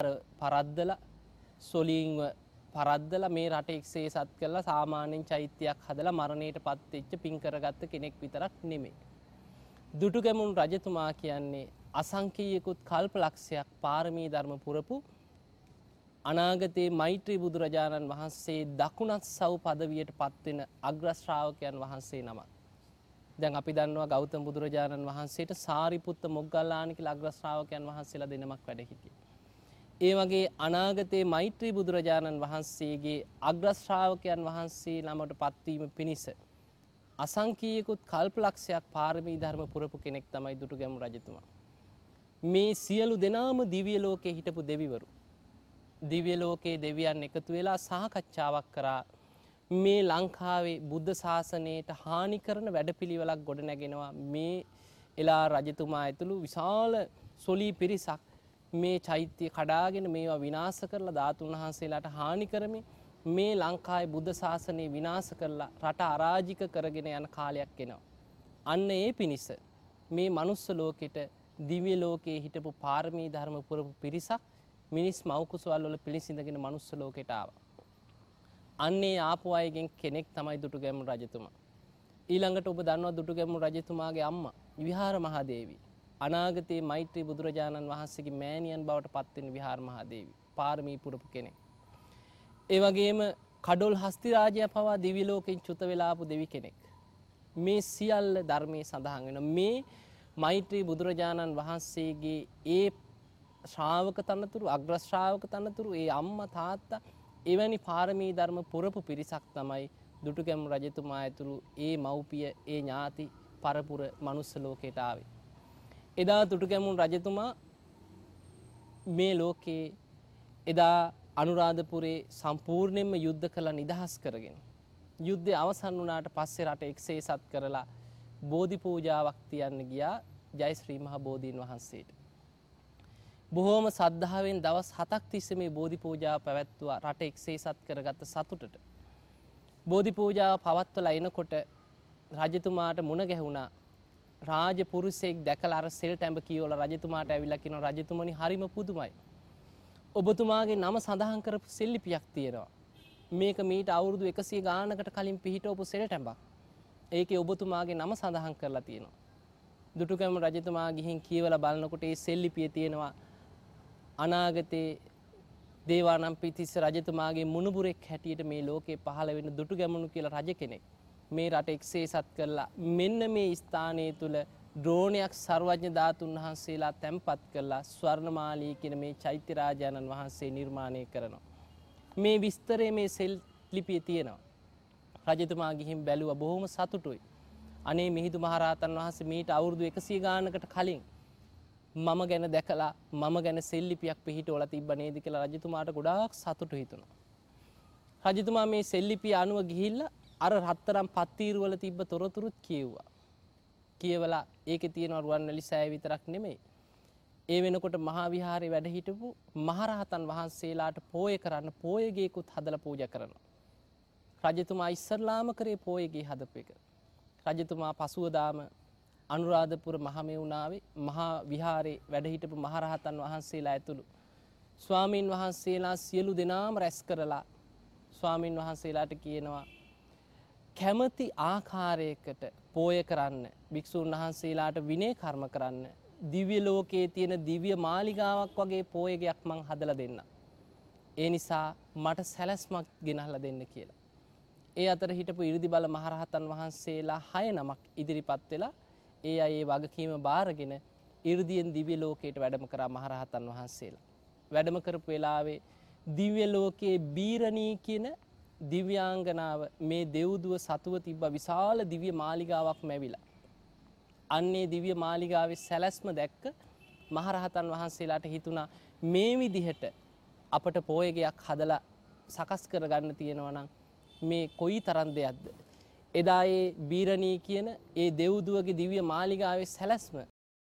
පරද්දල සොලිංව පරද්දල මේ රට එක්සේ සත් කරලා සාමාන්‍යෙන් චෛත්‍යයක් හදලා මරණයට පත්වෙච්ච පින්කරගත්ත කෙනෙක් විතරක් නෙමේ. දුටුගැමුණු රජතුමා කියන්නේ අසංකීයකුත් කල්ප ලක්ෂයක් පාරමී ධර්ම පුරපු අනාගතයේ මෛත්‍රී බුදුරජාණන් වහන්සේ දකුණත් සව් පදවියට පත්වෙන අග්‍රශ්‍රාවකයන් වහන්සේ නමක්. දැන් අපි දන්නවා ගෞතම බුදුරජාණන් වහන්සේට සාරිපුත්ත මොග්ගල්ලානික අග්‍රශ්‍රාවකයන් වහන්සේලා දෙනමක් වැඩ හිටිය. ඒ වගේ අනාගතයේ මෛත්‍රී බුදුරජාණන් වහන්සේගේ අග්‍රශ්‍රාවකයන් වහන්සේ නමට පත්වීම පිණිස. අසංකීයකුත් කල්පලක්ෂයක් පාරමී ධර්ම පුරපු කෙනෙක් තමයි දුටු ගැමු රජතුමා. මේ සියලු දෙනාම දිවිය ලෝකයේ හිටපු දෙවිවරු. දිවිය ලෝකයේ දෙවියන් එකතු වෙලා සහකච්ඡාවක් කරා මේ ලංකාවේ බුද්ධ ශාසනයට හානි කරන වැඩපිළිවෙලක් ගොඩ නැගෙනවා මේ එලා රජතුමා ඇතුළු විශාල සොලී පිරිසක් මේ චෛත්‍යය කඩාගෙන මේවා විනාස කරලා ධාතුන් වහන්සේලාට හානි කරමින් මේ ලංකායි බුද්ධ ශාසනය විනාස කරලා රට අරාජික කරගෙන යන කාලයක් එනවා. අන්න ඒ පිණිස මේ මනුස්ස ලෝකෙට දිවිය ලෝකයේ හිටපු පාරමී ධර්ම පුරපු පිරිසක් මිනිස් මවකුසවල් වල පිළිසිඳගෙන මනුස්ස ලෝකෙට ආවා. අන්නේ ආපු අයගෙන් කෙනෙක් තමයි දුටු ගැමුණු රජතුමා. ඊළඟට ඔබ දන්නවා දුටු ගැමුණු රජතුමාගේ අම්මා විහාර මහදේවී. අනාගතයේ මෛත්‍රී බුදුරජාණන් වහන්සේගේ මෑණියන් බවට පත්වෙන විහාර මහදේවී. පාරමී පුරපු කෙනෙක්. ඒ වගේම කඩොල් හස්ති රාජය පවා දිවි ලෝකෙන් චුත වෙලාපු දෙවි කෙනෙක්. මේ සියල්ල ධර්මයේ සඳහන් වෙන මේ මෛත්‍රී බුදුරජාණන් වහන්සේගේ ඒ ශ්‍රාවක තනතුරු අග්‍රශ්‍රාවක තනතුරු ඒ අම්ම තාත්තා එවැනි පාරමී ධර්ම පුරපු පිරිසක් තමයි දුටුගැම් රජතුමා ඇතුළු ඒ මව්පිය ඒ ඥාති පරපුර මනුස්ස ලෝකයට ආවේ. එදා දුටුගැමුණු රජතුමා මේ ලෝකයේ එදා අනුරාධපුරේ සම්පූර්ණයෙන්ම යුද්ධ කළ නිදහස් කරගෙන. යුද්ධය අවසන් වනාට පස්සේ රට එක්සේ සත් කරලා බෝධි පූජාවක් තියන්න ගියා ජයිශ්‍රී මහ බෝධීන් වහන්සේට. බොහෝම සද්ධාවෙන් දවස් හතක් තිස්ස මේ බෝධි පූජාව පැවැත්තුවා රට එක්සේ සත් කරගත්ත සතුටට. බෝධි පූජාව පවත්වල එනකොට රජතුමාට මුණ ගැහුණා රාජ පුරුසෙක් දැකල අර සෙල් ටැඹ කියෝල රජතුමාට ඇවිලකින රජතුමනි හරිම පුදුමයි. ඔබතුමාගේ නම සඳහන් කරපු සෙල්ලිපියක් තියෙනවා. මේක මීට අවුරුදු එකසිේ ගානකට කලින් පිහිට ඔපු සෙල් ටැඹක්. ඒක ඔබතුමාගේ නම සඳහන් කරලා තියෙනවා. දුටුකැම රජතුමා ගිහින් කියවල බලනකොට ඒ සෙල්ලිපිය තියෙනවා අනාගතයේ දේවානම් පිතිස්ස රජතුමාගේ මුණුබුරෙක් හැටියට මේ ලෝකේ පහළ වෙන දුටු ගැමුණු කියලා රජ කෙනෙක් මේ රට එක්සේ සත් කරලා මෙන්න මේ ස්ථානය තුළ ද්‍රෝණයක් සර්වඥ ධාතුන් වහන්සේලා තැන්පත් කරලා ස්වර්ණමාලී කියන මේ චෛත්‍යරාජාණන් වහන්සේ නිර්මාණය කරනවා. මේ විස්තරේ මේ සෙල් ලිපිය තියෙනවා. රජතුමා ගිහින් බැලුව බොහොම සතුටුයි. අනේ මිහිදු මහරහතන් වහන්සේ මීට අවුරුදු එකසිය ගානකට කලින් මම ගැන දැකලා මම ගැන සෙල්ලිපියක් පිහිට ඔල තිබ නේදි කියලා රජතුමාට ගොඩාක් සතුට හිතුණා. රජතුමා මේ සෙල්ලිපිය අනුව ගිහිල්ල අර රත්තරම් පත්තීරුවල තිබ්බ තොරතුරුත් කියව්වා. කියවලා ඒක තියෙන රුවන්වැලි සෑ විතරක් නෙමෙයි. ඒ වෙනකොට මහාවිහාරය වැඩ හිටපු මහරහතන් වහන්සේලාට පෝය කරන්න පෝයගේකුත් හදල පූජ කරනවා. රජතුමා ඉස්සරලාම කරේ පෝයගේ හදප එක. රජතුමා පසුවදාම අනුරාධපුර මහමෙවුණාවේ මහා විහාරේ වැඩහිටපු මහරහතන් වහන්සේලා ඇතුළු. ස්වාමීන් වහන්සේලා සියලු දෙනාම රැස් කරලා ස්වාමීන් වහන්සේලාට කියනවා කැමති ආකාරයකට පෝය කරන්න භික්‍ෂූන් වහන්සේලාට විනේ කර්ම කරන්න දිව්‍ය ලෝකයේ තියෙන දිව්‍ය මාලිගාවක් වගේ පෝයගයක් මං හදල දෙන්න. ඒ නිසා මට සැලැස්මක් ගෙනහල දෙන්න කියලා. ඒ අතර හිටපු ඉරිදි බල මහරහතන් වහන්සේලා හය නමක් ඉදිරිපත් වෙලා ඒ අයේ වගකීම භාරගෙන ඉරදියෙන් දිව්‍ය ලෝකයට වැඩම කරා මහරහතන් වහන්සේලා. වැඩම කරපු වෙලාවේ දිව්‍ය ලෝකයේ බීරණී කියන දිව්‍යාංගනාව මේ දෙව්දුව සතුව තිබ්බ විශාල දිව්‍ය මාලිගාවක් මැවිලා. අන්නේ දිව්‍ය මාලිගාවේ සැලැස්ම දැක්ක මහරහතන් වහන්සේලාට හිතුණා මේ විදිහට අපට පෝයගයක් හදලා සකස් කරගන්න තියෙනවනම් මේ කොයි තරන් දෙයක්ද. එදා ඒ බීරණී කියන ඒ දෙව්දුවගේ දිවිය මාලිගාවේ සැලැස්ම